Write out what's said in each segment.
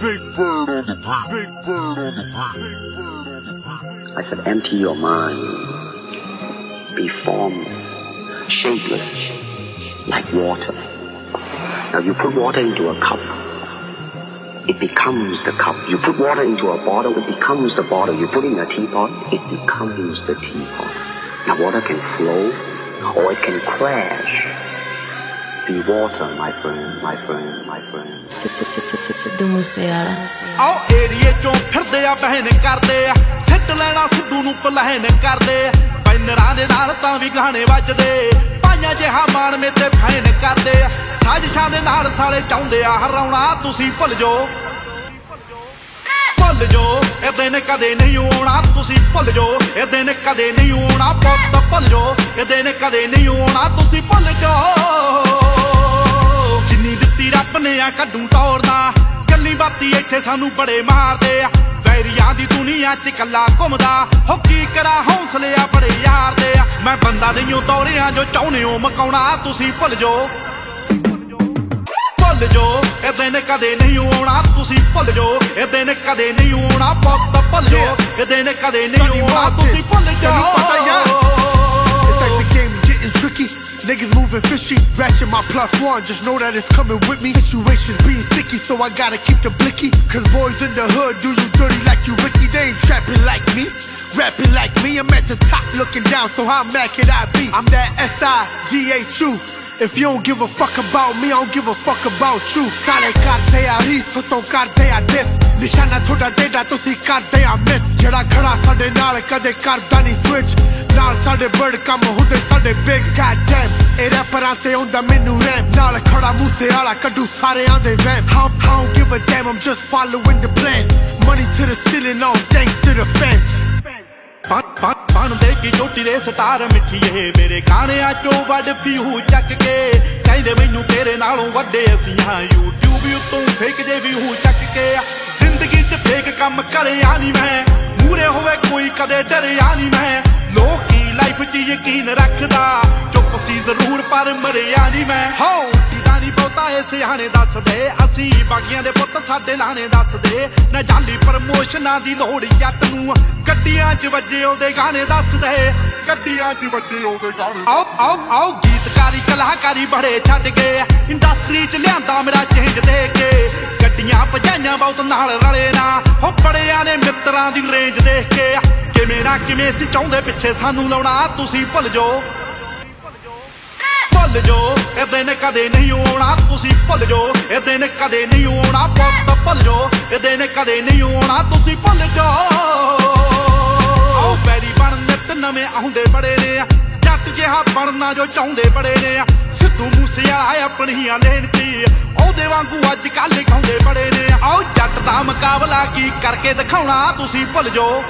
Big bird on the. Big bird on the. I said, empty your mind. Be formless, shapeless, like water. Now you put water into a cup. It becomes the cup. You put water into a bottle, it becomes the bottle. You put in a teapot, it becomes the teapot. Now water can flow or it can crash. Be water, my friend, my friend, my friend. Sidhu Moose ਵਾਲਾ ਆਓ ਏਰੀਏ ਚੋਂ ਫਿਰਦੇ ਆ ਬਹਿਨ ਕਰਦੇ ਆ। ਸਿੱਟ ਲੈਣਾ ਸਿੱਧੂ ਨੂੰ ਪਲਹਿਨ ਕਰਦੇ ਆ। ਬੈਨਰਾਂ ਦੇ ਨਾਲ ਤਾਂ ਵੀ ਗਾਣੇ ਵੱਜਦੇ ਪਾਈਆਂ ਜਿਹਾ ਮਾਣ ਮੇਤੇ ਫੈਨ ਕਰਦੇ ਆ। ਸਾਜ਼ਿਸ਼ਾਂ ਦੇ ਨਾਲ ਸਾਲੇ ਚਾਹੁੰਦੇ ਆ ਹਰਾਉਣਾ ਤੁਸੀਂ ਭੁੱਲ ਜੋ ਭੁੱਲ ਜੋ ਇਹ ਦਿਨ ਕਦੇ ਨਹੀਂ ਆਉਣਾ ਤੁਸੀਂ ਭੁੱਲ ਜੋ ਇਹ ਦਿਨ ਕਦੇ ਨਹੀਂ ਆਉਣਾ ਪੁੱਤ ਭੁੱਲ ਜੋ ਇਹ ਦਿਨ ਕਦੇ ਨਹੀਂ ਆਉਣਾ ਤੁਸੀਂ ਭੁੱਲ ਜੋ ਆ ਕੱਢੂ ਤੋੜਦਾ ਕੱਲੀ ਬਾਤੀ ਇੱਥੇ ਸਾਨੂੰ ਬੜੇ ਮਾਰਦੇ ਆ। ਵੈਰੀਆਂ ਦੀ ਦੁਨੀਆ 'ਚ ਕੱਲਾ ਘੁੰਮਦਾ। ਹੋ ਕੀ ਕਰਾ ਹੌਸਲੇ ਆ ਬੜੇ ਯਾਰ ਦੇ ਆ। ਮੈਂ ਬੰਦਾ ਨਹੀਂ ਤੋਰਿਆ ਜੋ ਚਾਹੁੰਦੇ ਹੋ ਮਕਾਉਣਾ ਤੁਸੀਂ ਭੁੱਲ ਜੋ ਭੁੱਲ ਜੋ ਇਹ ਦਿਨ ਕਦੇ ਨਹੀਂ ਆਉਣਾ ਤੁਸੀਂ ਭੁੱਲ ਜੋ ਇਹ ਦਿਨ ਕਦੇ ਨਹੀਂ ਆਉਣਾ ਪੁੱਤ ਭੁੱਲ ਜੋ ਇਹ ਦਿਨ ਕਦੇ ਨਹੀਂ ਆਉਣਾ ਤੁਸੀਂ ਭੁੱਲ ਜੋ Niggas moving fishy. Ratchet my plus one, just know that it's coming with me. Situations being sticky, so I gotta keep the blicky. Cause boys in the hood do you dirty like you Ricky. They ain't trapping like me, rapping like me. I'm at the top looking down, so how mad can I be? I'm that S-I-D-H-U. If you don't give a fuck about me, I don't give a fuck about you. ਸਾਰੇ ਕਰਦੇ ਆ ਰੀਸ ਤੋਂ ਕਰਦੇ ਆ ਡਿਸ ਨਿਸ਼ਾਨਾ ਤੁਹਾਡਾ ਡੇਡਾ ਤੁਸੀਂ ਕਰਦੇ ਆ ਮਿਸ ਜਿਹੜਾ ਖੜਾ ਸਾਡੇ ਨਾਲ ਕਦੇ ਕਰਦਾ ਨਹੀਂ ਸਵਿਚ ਨਾਲ ਸਾਡੇ ਬਰਡ ਕੰਮ ਹੁੰਦੇ ਸਾਡੇ ਬਿਗ ਗਾਡ ਡੈਮ ਇਹ ਰੈਪਰਾਂ ਤੇ ਹੁੰਦਾ ਮੈਨੂੰ ਰੈਮ ਨਾਲ ਖੜਾ ਮੂਸੇ ਵਾਲਾ ਕੱਢੂ ਸਾਰਿਆਂ ਦੇ ਵੈਮ how how give a damn I'm just following the plan money to the ceiling all thanks to the fan fans ਕੀ ਚੋਟੀ ਦੇ ਸਟਾਰ ਮਿੱਠੀਏ। ਮੇਰੇ ਗਾਣਿਆਂ ਚੋਂ ਵੱਡ ਫਿਊ ਚੱਕ ਕੇ। ਕਹਿੰਦੇ ਮੈਨੂੰ ਤੇਰੇ ਨਾਲੋਂ ਵੱਡੇ ਅਸੀਂ ਹਾਂ। YouTube ਉੱਤੋਂ ਫੇਕ ਜੇ ਵਿਊ ਚੱਕ ਕੇ। ਜ਼ਿੰਦਗੀ 'ਚ ਫੇਕ ਕੰਮ ਕਰਿਆ ਨਹੀਂ ਮੈਂ। ਮੂਰੇ ਹੋਵੇ ਕੋਈ ਕਦੇ ਡਰਿਆ ਨਹੀਂ ਮੈਂ। ਲੋਕੀ ਲਾਈਫ 'ਚ ਯਕੀਨ ਰੱਖਦਾ। ਚੁੱਪ ਸੀ ਜ਼ਰੂਰ ਪਰ ਮਰਿਆ ਨਹੀਂ ਮੈਂ। ਹੋ ਨਹੀਂ ਬਹੁਤਾ ਇਹ ਸਿਆਣੇ ਦੱਸਦੇ। ਅਸੀਂ ਬਾਗੀਆਂ ਦੇ ਪੁੱਤ ਸਾਡੇ ਲਾਣੇ ਦੱਸਦੇ। ਨਾ ਜਾਲੀ ਪ੍ਰਮੋਸ਼ਨਾਂ ਦੀ ਲੋੜ ਜੱਟ ਨੂੰ। ਗੱਡੀਆਂ 'ਚ ਵੱਜੇ ਉਹਦੇ ਗਾਣੇ ਦੱਸਦੇ। ਗੱਡੀਆਂ 'ਚ ਵੱਜੇ ਉਹਦੇ ਗਾਣੇ। ਆਓ ਆਓ ਆਓ, ਗੀਤਕਾਰੀ, ਕਲਾਕਾਰੀ ਬੜੇ ਛੱਡ ਗਏ ਇੰਡਸਟਰੀ 'ਚ ਲਿਆਂਦਾ ਮੇਰਾ ਚੇਂਜ ਦੇ ਕੇ। ਗੱਡੀਆਂ ਭਜਾਈਆਂ ਬਹੁਤ ਨਾਲ ਰਲੇ ਨਾ। ਹੋ ਬੜਿਆਂ ਨੇ ਮਿੱਤਰਾਂ ਦੀ ਰੇਂਜ ਦੇਖ ਕੇ। ਕਿਵੇਂ ਨਾ ਕਿਵੇਂ ਸੀ ਚਾਹੁੰਦੇ ਪਿੱਛੇ ਸਾਨੂੰ ਲਾਉਣਾ। ਤੁਸੀਂ ਭੁੱਲ ਜਾਓ। ਭੁੱਲ ਜੋ ਇਹ ਦਿਨ ਕਦੇ ਨਹੀਂ ਆਉਣਾ, ਤੁਸੀਂ ਭੁੱਲ ਜੋ ਇਹ ਦਿਨ ਕਦੇ ਨਹੀਂ ਆਉਣਾ, ਪੁੱਤ ਭੁੱਲ ਜੋ ਇਹ ਦਿਨ ਕਦੇ ਨਹੀਂ ਆਉਣਾ, ਤੁਸੀਂ ਭੁੱਲ ਜੋ ਆਓ ਬੈਰੀ ਬਣ ਨਿਤ ਨਵੇਂ ਆਉਂਦੇ ਬੜੇ ਨੇ ਜੱਟ ਜਿਹਾ ਬਣਨਾ ਜੋ ਚਾਹੁੰਦੇ ਬੜੇ ਨੇ ਸਿੱਧੂ ਮੂਸੇ ਆਇਆ ਆਪਣੀਆਂ ਲੈਣ ਚ ਉਹਦੇ ਵਾਂਗੂ ਅੱਜ ਕੱਲ ਗਾਉਂਦੇ ਬੜੇ ਨੇ ਆਓ ਜੱਟ ਦਾ ਮੁਕਾਬਲਾ ਕੀ ਕਰਕੇ ਦਿਖਾਉਣਾ, ਤੁਸੀਂ ਭੁੱਲ ਜੋ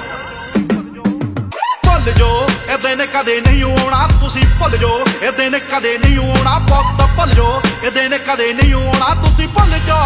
ਭੁੱਲ ਜੋ ਇਹ ਦਿਨ ਕਦੇ ਨਹੀਂ ਆਉਣਾ, ਤੁਸੀਂ ਭੁੱਲ ਜੋ ਇਹ ਦਿਨ ਕਦੇ ਨਹੀਂ ਆਉਣਾ ਪੁੱਤ ਭੁੱਲ ਜੋ ਇਹ ਦਿਨ ਕਦੇ ਨਹੀਂ ਆਉਣਾ, ਤੁਸੀਂ ਭੁੱਲ ਜੋ